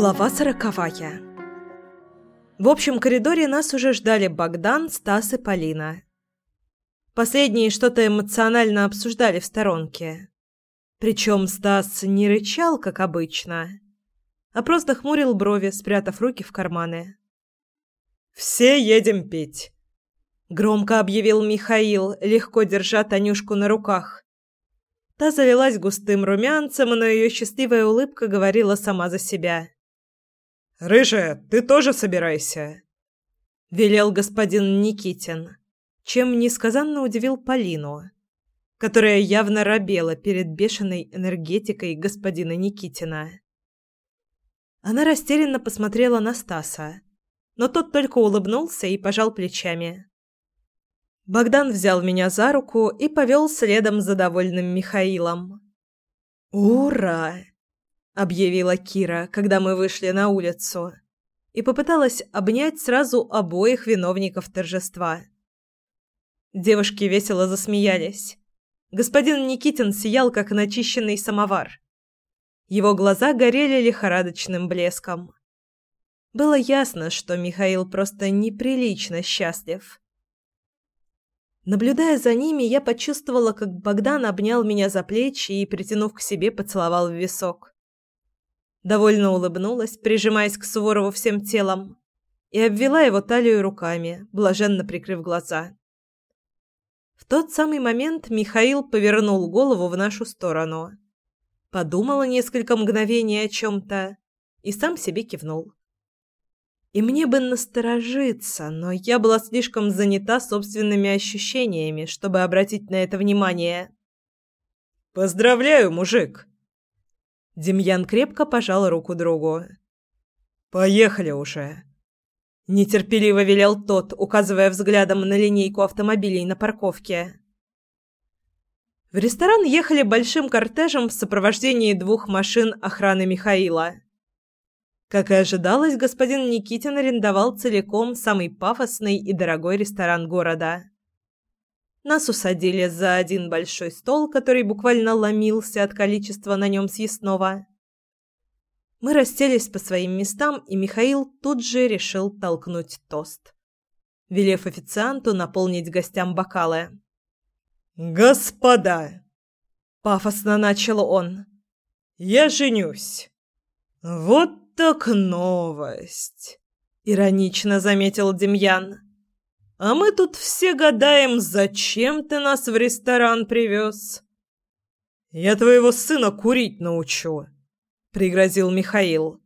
Глава сороковая. В общем коридоре нас уже ждали Богдан, Стас и Полина. Последние что-то эмоционально обсуждали в сторонке. Причем Стас не рычал, как обычно, а просто хмурил брови, спрятав руки в карманы. «Все едем пить», — громко объявил Михаил, легко держа Танюшку на руках. Та залилась густым румянцем, но ее счастливая улыбка говорила сама за себя. «Рыжая, ты тоже собирайся!» Велел господин Никитин, чем несказанно удивил Полину, которая явно робела перед бешеной энергетикой господина Никитина. Она растерянно посмотрела на Стаса, но тот только улыбнулся и пожал плечами. Богдан взял меня за руку и повел следом за довольным Михаилом. «Ура!» Объявила Кира, когда мы вышли на улицу, и попыталась обнять сразу обоих виновников торжества. Девушки весело засмеялись. Господин Никитин сиял как начищенный самовар. Его глаза горели лихорадочным блеском. Было ясно, что Михаил просто неприлично счастлив. Наблюдая за ними, я почувствовала, как Богдан обнял меня за плечи и, притянув к себе, поцеловал в висок. Довольно улыбнулась, прижимаясь к Суворову всем телом, и обвела его талию руками, блаженно прикрыв глаза. В тот самый момент Михаил повернул голову в нашу сторону. Подумала несколько мгновений о чем-то и сам себе кивнул. И мне бы насторожиться, но я была слишком занята собственными ощущениями, чтобы обратить на это внимание. «Поздравляю, мужик!» Демьян крепко пожал руку другу. «Поехали уже!» Нетерпеливо велел тот, указывая взглядом на линейку автомобилей на парковке. В ресторан ехали большим кортежем в сопровождении двух машин охраны Михаила. Как и ожидалось, господин Никитин арендовал целиком самый пафосный и дорогой ресторан города. Нас усадили за один большой стол, который буквально ломился от количества на нем съестного. Мы расселись по своим местам, и Михаил тут же решил толкнуть тост, велев официанту наполнить гостям бокалы. «Господа!» – пафосно начал он. «Я женюсь!» «Вот так новость!» – иронично заметил Демьян. А мы тут все гадаем, зачем ты нас в ресторан привез. Я твоего сына курить научу, пригрозил Михаил.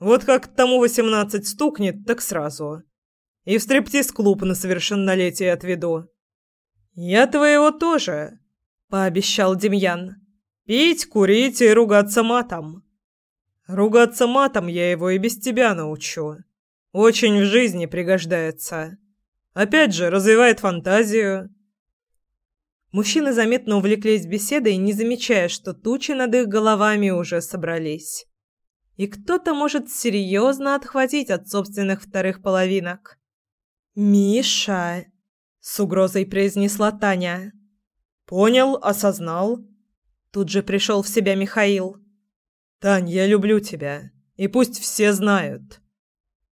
Вот как тому восемнадцать стукнет, так сразу. И в стриптиз-клуб на совершеннолетие отведу. Я твоего тоже, пообещал Демьян. Пить, курить и ругаться матом. Ругаться матом я его и без тебя научу. Очень в жизни пригождается. Опять же, развивает фантазию. Мужчины заметно увлеклись беседой, не замечая, что тучи над их головами уже собрались. И кто-то может серьезно отхватить от собственных вторых половинок. «Миша!» — с угрозой произнесла Таня. «Понял, осознал». Тут же пришел в себя Михаил. «Тань, я люблю тебя. И пусть все знают.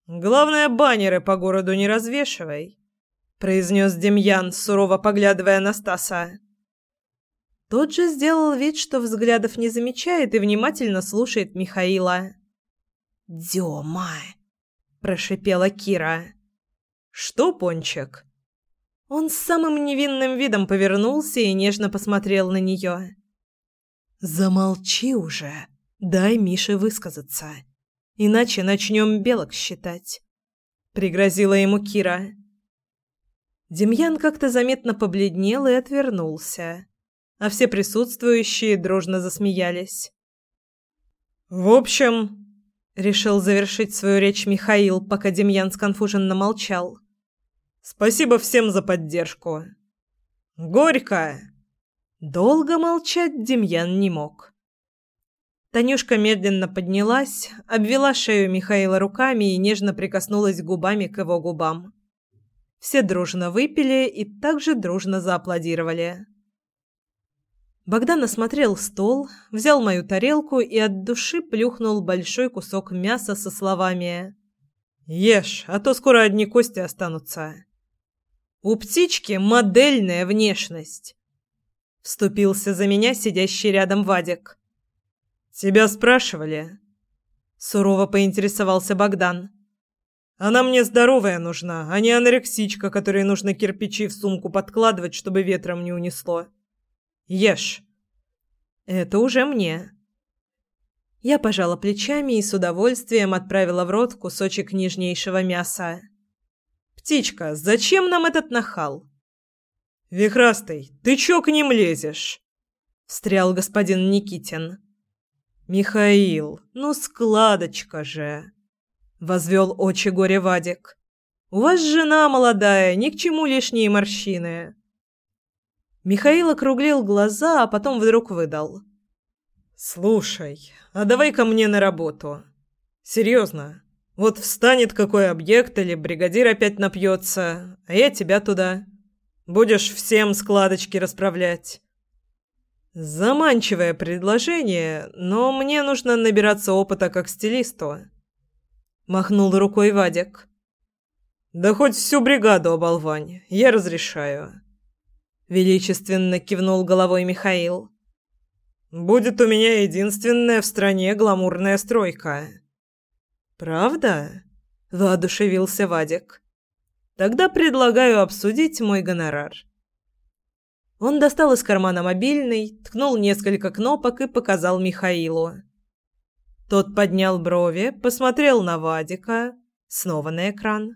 Главное, баннеры по городу не развешивай произнес Демьян, сурово поглядывая на Стаса. Тот же сделал вид, что взглядов не замечает и внимательно слушает Михаила. «Дема!» – прошипела Кира. «Что, Пончик?» Он с самым невинным видом повернулся и нежно посмотрел на нее. «Замолчи уже, дай Мише высказаться, иначе начнем белок считать», – пригрозила ему Кира. Демьян как-то заметно побледнел и отвернулся, а все присутствующие дружно засмеялись. «В общем...» — решил завершить свою речь Михаил, пока Демьян сконфуженно молчал. «Спасибо всем за поддержку. Горько!» Долго молчать Демьян не мог. Танюшка медленно поднялась, обвела шею Михаила руками и нежно прикоснулась губами к его губам. Все дружно выпили и также дружно зааплодировали. Богдан осмотрел стол, взял мою тарелку и от души плюхнул большой кусок мяса со словами «Ешь, а то скоро одни кости останутся». «У птички модельная внешность», — вступился за меня сидящий рядом Вадик. «Тебя спрашивали?» — сурово поинтересовался Богдан. «Она мне здоровая нужна, а не анорексичка, которой нужно кирпичи в сумку подкладывать, чтобы ветром не унесло». Ешь. Это уже мне. Я пожала плечами и с удовольствием отправила в рот кусочек нежнейшего мяса. Птичка, зачем нам этот нахал? Вихрастый, ты чё к ним лезешь? встрял господин Никитин. Михаил, ну складочка же, возвел очи горе Вадик. У вас жена молодая, ни к чему лишние морщины. Михаил округлил глаза, а потом вдруг выдал. «Слушай, а давай-ка мне на работу. Серьезно. Вот встанет какой объект или бригадир опять напьется, а я тебя туда. Будешь всем складочки расправлять». Заманчивое предложение, но мне нужно набираться опыта как стилисту. Махнул рукой Вадик. Да хоть всю бригаду оболвань, я разрешаю величественно кивнул головой Михаил. Будет у меня единственная в стране гламурная стройка. Правда? воодушевился Вадик. Тогда предлагаю обсудить мой гонорар. Он достал из кармана мобильный, ткнул несколько кнопок и показал Михаилу. Тот поднял брови, посмотрел на Вадика, снова на экран.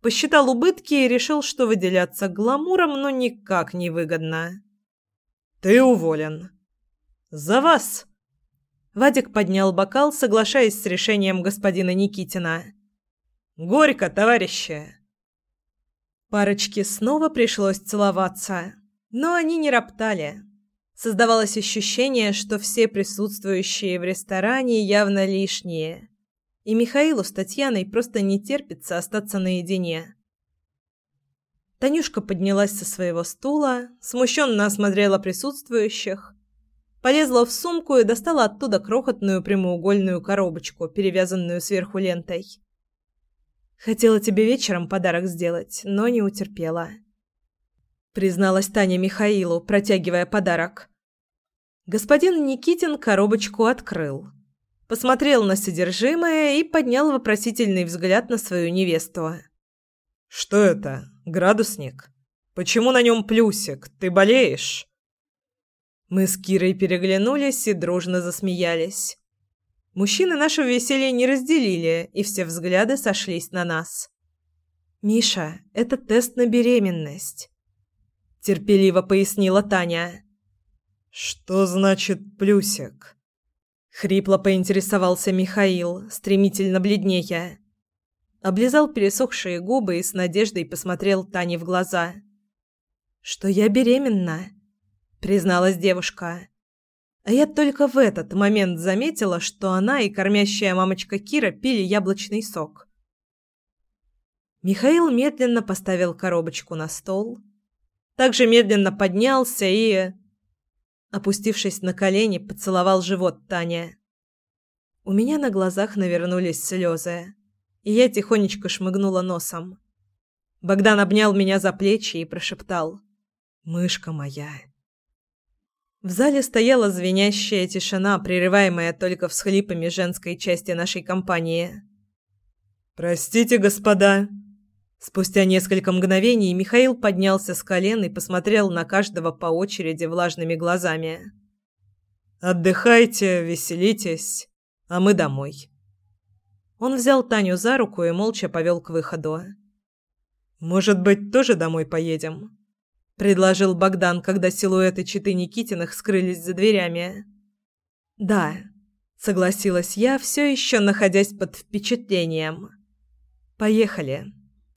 Посчитал убытки и решил, что выделяться гламуром, но никак не выгодно. «Ты уволен». «За вас!» Вадик поднял бокал, соглашаясь с решением господина Никитина. «Горько, товарищи!» Парочке снова пришлось целоваться, но они не роптали. Создавалось ощущение, что все присутствующие в ресторане явно лишние и Михаилу с Татьяной просто не терпится остаться наедине. Танюшка поднялась со своего стула, смущенно осмотрела присутствующих, полезла в сумку и достала оттуда крохотную прямоугольную коробочку, перевязанную сверху лентой. Хотела тебе вечером подарок сделать, но не утерпела. Призналась Таня Михаилу, протягивая подарок. Господин Никитин коробочку открыл посмотрел на содержимое и поднял вопросительный взгляд на свою невесту. «Что это? Градусник? Почему на нем плюсик? Ты болеешь?» Мы с Кирой переглянулись и дружно засмеялись. Мужчины наше веселье не разделили, и все взгляды сошлись на нас. «Миша, это тест на беременность», – терпеливо пояснила Таня. «Что значит плюсик?» Хрипло поинтересовался Михаил, стремительно бледнея. Облизал пересохшие губы и с надеждой посмотрел Тане в глаза. «Что я беременна», — призналась девушка. А я только в этот момент заметила, что она и кормящая мамочка Кира пили яблочный сок. Михаил медленно поставил коробочку на стол, также медленно поднялся и Опустившись на колени, поцеловал живот Таня. У меня на глазах навернулись слезы, и я тихонечко шмыгнула носом. Богдан обнял меня за плечи и прошептал «Мышка моя». В зале стояла звенящая тишина, прерываемая только всхлипами женской части нашей компании. «Простите, господа», Спустя несколько мгновений Михаил поднялся с колен и посмотрел на каждого по очереди влажными глазами. «Отдыхайте, веселитесь, а мы домой». Он взял Таню за руку и молча повел к выходу. «Может быть, тоже домой поедем?» – предложил Богдан, когда силуэты читы Никитиных скрылись за дверями. «Да», – согласилась я, все еще находясь под впечатлением. «Поехали».